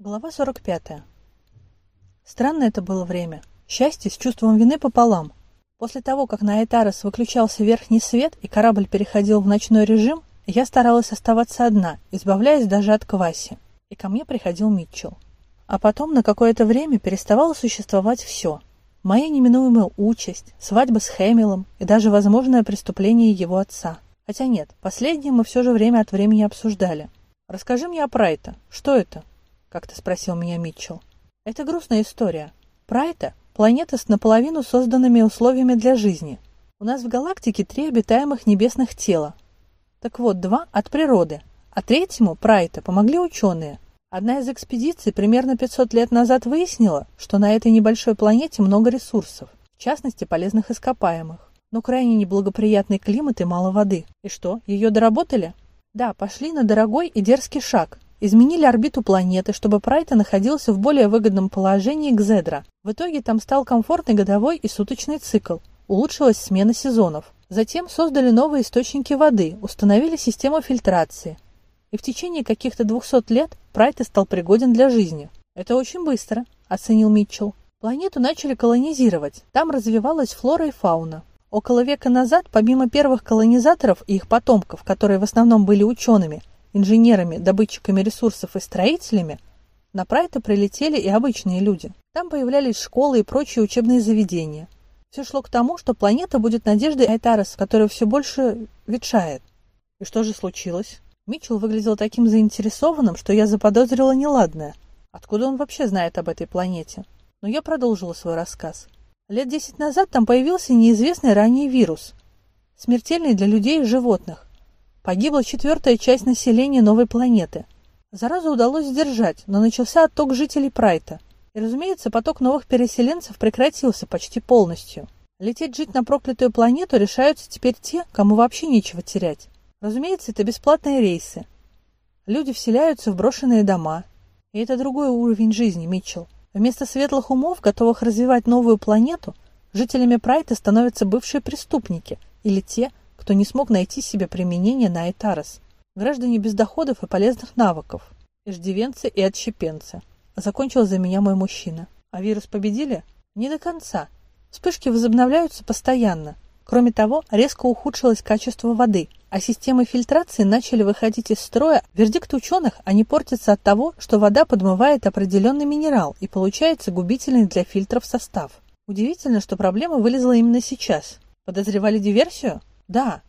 Глава 45. Странное это было время. Счастье с чувством вины пополам. После того, как на Айтарес выключался верхний свет и корабль переходил в ночной режим, я старалась оставаться одна, избавляясь даже от Кваси. И ко мне приходил Митчелл. А потом на какое-то время переставало существовать все. Моя неминуемая участь, свадьба с Хэмилом и даже возможное преступление его отца. Хотя нет, последнее мы все же время от времени обсуждали. «Расскажи мне о Прайта. Что это?» Как-то спросил меня Митчелл. Это грустная история. Прайта – планета с наполовину созданными условиями для жизни. У нас в галактике три обитаемых небесных тела. Так вот, два от природы, а третьему, Прайта, помогли ученые. Одна из экспедиций примерно 500 лет назад выяснила, что на этой небольшой планете много ресурсов, в частности полезных ископаемых. Но крайне неблагоприятный климат и мало воды. И что, ее доработали? Да, пошли на дорогой и дерзкий шаг изменили орбиту планеты, чтобы Прайта находился в более выгодном положении к Зедра. В итоге там стал комфортный годовой и суточный цикл, улучшилась смена сезонов. Затем создали новые источники воды, установили систему фильтрации. И в течение каких-то 200 лет Прайта стал пригоден для жизни. Это очень быстро, оценил Митчелл. Планету начали колонизировать. Там развивалась флора и фауна. Около века назад, помимо первых колонизаторов и их потомков, которые в основном были учеными, инженерами, добытчиками ресурсов и строителями, на Прайта прилетели и обычные люди. Там появлялись школы и прочие учебные заведения. Все шло к тому, что планета будет надеждой Айтарес, которая все больше ветшает. И что же случилось? Митчелл выглядел таким заинтересованным, что я заподозрила неладное. Откуда он вообще знает об этой планете? Но я продолжила свой рассказ. Лет десять назад там появился неизвестный ранее вирус, смертельный для людей и животных. Погибла четвертая часть населения новой планеты. Заразу удалось сдержать, но начался отток жителей Прайта. И, разумеется, поток новых переселенцев прекратился почти полностью. Лететь жить на проклятую планету решаются теперь те, кому вообще нечего терять. Разумеется, это бесплатные рейсы. Люди вселяются в брошенные дома. И это другой уровень жизни, Митчелл. Вместо светлых умов, готовых развивать новую планету, жителями Прайта становятся бывшие преступники или те, кто не смог найти себе применение на Этарес. Граждане без доходов и полезных навыков. Иждивенцы и отщепенцы. Закончил за меня мой мужчина. А вирус победили? Не до конца. Вспышки возобновляются постоянно. Кроме того, резко ухудшилось качество воды, а системы фильтрации начали выходить из строя. Вердикт ученых, они портятся от того, что вода подмывает определенный минерал и получается губительный для фильтров состав. Удивительно, что проблема вылезла именно сейчас. Подозревали диверсию? Да.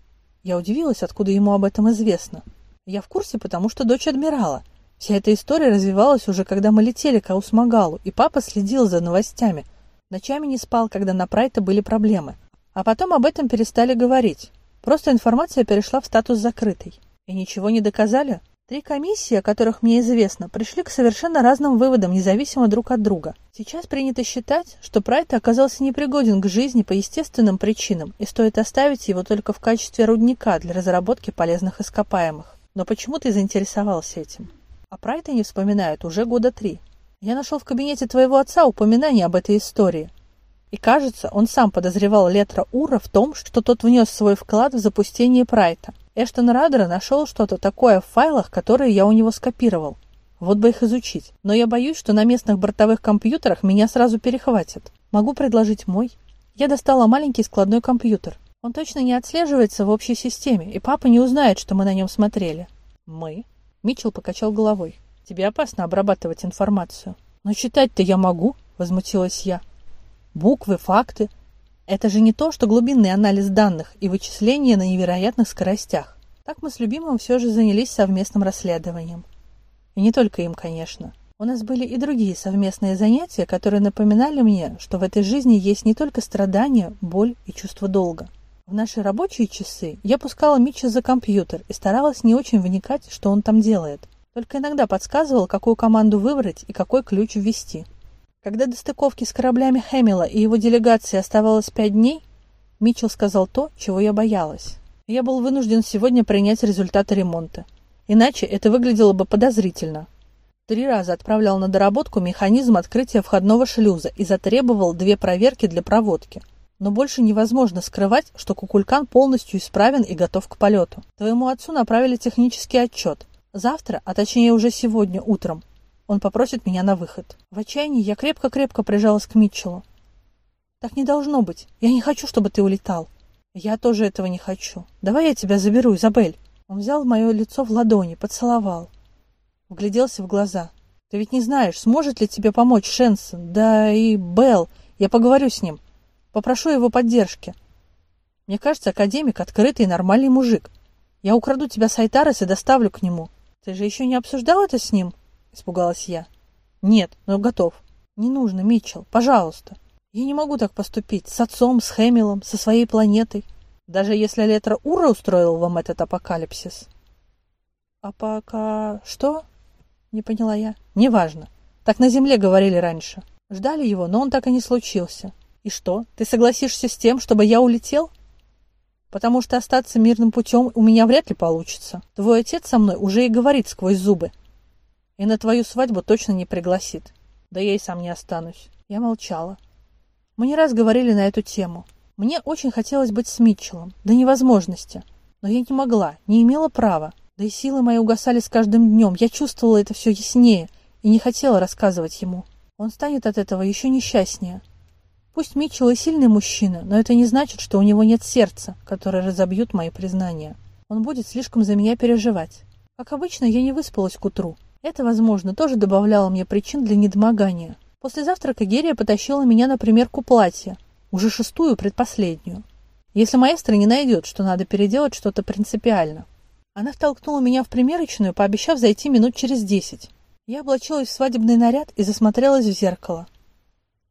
Я удивилась, откуда ему об этом известно. Я в курсе, потому что дочь адмирала. Вся эта история развивалась уже, когда мы летели к Аусмагалу, и папа следил за новостями. Ночами не спал, когда на Прайта были проблемы. А потом об этом перестали говорить. Просто информация перешла в статус закрытой. И ничего не доказали? Три комиссии, о которых мне известно, пришли к совершенно разным выводам, независимо друг от друга. Сейчас принято считать, что Прайт оказался непригоден к жизни по естественным причинам, и стоит оставить его только в качестве рудника для разработки полезных ископаемых. Но почему ты заинтересовался этим? О Прайте не вспоминают уже года три. Я нашел в кабинете твоего отца упоминание об этой истории. И кажется, он сам подозревал Летра Ура в том, что тот внес свой вклад в запустение Прайта. Эштон Радера нашел что-то такое в файлах, которые я у него скопировал. Вот бы их изучить. Но я боюсь, что на местных бортовых компьютерах меня сразу перехватят. Могу предложить мой. Я достала маленький складной компьютер. Он точно не отслеживается в общей системе, и папа не узнает, что мы на нем смотрели. Мы? Митчелл покачал головой. Тебе опасно обрабатывать информацию. Но читать-то я могу, возмутилась я. Буквы, факты. Это же не то, что глубинный анализ данных и вычисления на невероятных скоростях. Так мы с любимым все же занялись совместным расследованием. И не только им, конечно. У нас были и другие совместные занятия, которые напоминали мне, что в этой жизни есть не только страдания, боль и чувство долга. В наши рабочие часы я пускала Митча за компьютер и старалась не очень вникать, что он там делает. Только иногда подсказывал, какую команду выбрать и какой ключ ввести. Когда до стыковки с кораблями Хэмилла и его делегации оставалось пять дней, Митчелл сказал то, чего я боялась. Я был вынужден сегодня принять результаты ремонта. Иначе это выглядело бы подозрительно. Три раза отправлял на доработку механизм открытия входного шлюза и затребовал две проверки для проводки. Но больше невозможно скрывать, что Кукулькан полностью исправен и готов к полету. Твоему отцу направили технический отчет. Завтра, а точнее уже сегодня утром, он попросит меня на выход. В отчаянии я крепко-крепко прижалась к Митчеллу. Так не должно быть. Я не хочу, чтобы ты улетал. Я тоже этого не хочу. Давай я тебя заберу, Изабель. Он взял мое лицо в ладони, поцеловал. Вгляделся в глаза. Ты ведь не знаешь, сможет ли тебе помочь Шенсон, да и Белл. Я поговорю с ним. Попрошу его поддержки. Мне кажется, академик открытый и нормальный мужик. Я украду тебя с Айтарес и доставлю к нему. Ты же еще не обсуждал это с ним? Испугалась я. Нет, но готов. Не нужно, Митчелл, пожалуйста. Я не могу так поступить с отцом, с Хэмилом, со своей планетой. Даже если Летра Ура устроил вам этот апокалипсис. А пока... что? Не поняла я. Неважно. Так на Земле говорили раньше. Ждали его, но он так и не случился. И что, ты согласишься с тем, чтобы я улетел? Потому что остаться мирным путем у меня вряд ли получится. Твой отец со мной уже и говорит сквозь зубы. И на твою свадьбу точно не пригласит. Да я и сам не останусь. Я молчала. Мы не раз говорили на эту тему. Мне очень хотелось быть с Митчеллом, до невозможности. Но я не могла, не имела права. Да и силы мои угасали с каждым днем. Я чувствовала это все яснее и не хотела рассказывать ему. Он станет от этого еще несчастнее. Пусть Митчелл и сильный мужчина, но это не значит, что у него нет сердца, которое разобьют мои признания. Он будет слишком за меня переживать. Как обычно, я не выспалась к утру. Это, возможно, тоже добавляло мне причин для недомогания. После завтрака Герия потащила меня на примерку платья, уже шестую, предпоследнюю. Если маэстро не найдет, что надо переделать что-то принципиально. Она втолкнула меня в примерочную, пообещав зайти минут через десять. Я облачилась в свадебный наряд и засмотрелась в зеркало.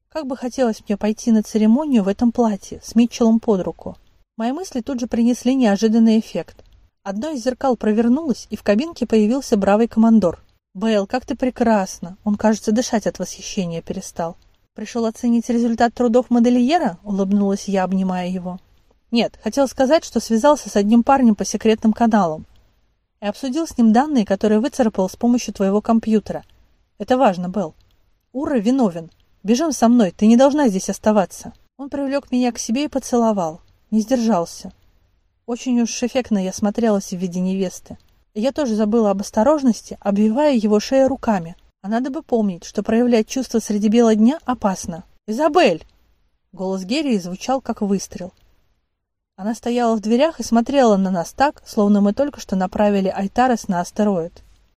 Как бы хотелось мне пойти на церемонию в этом платье, с Митчеллом под руку. Мои мысли тут же принесли неожиданный эффект. Одно из зеркал провернулось, и в кабинке появился бравый командор. «Бейл, как ты прекрасна!» Он, кажется, дышать от восхищения перестал. «Пришел оценить результат трудов модельера?» — улыбнулась я, обнимая его. «Нет, хотел сказать, что связался с одним парнем по секретным каналам и обсудил с ним данные, которые выцарапал с помощью твоего компьютера. Это важно, Белл. Ура виновен. Бежим со мной, ты не должна здесь оставаться». Он привлек меня к себе и поцеловал. Не сдержался. Очень уж эффектно я смотрелась в виде невесты. Я тоже забыла об осторожности, обвивая его шею руками. А надо бы помнить, что проявлять чувства среди бела дня опасно. «Изабель!» Голос Герри звучал, как выстрел. Она стояла в дверях и смотрела на нас так, словно мы только что направили Айтарес на астероид.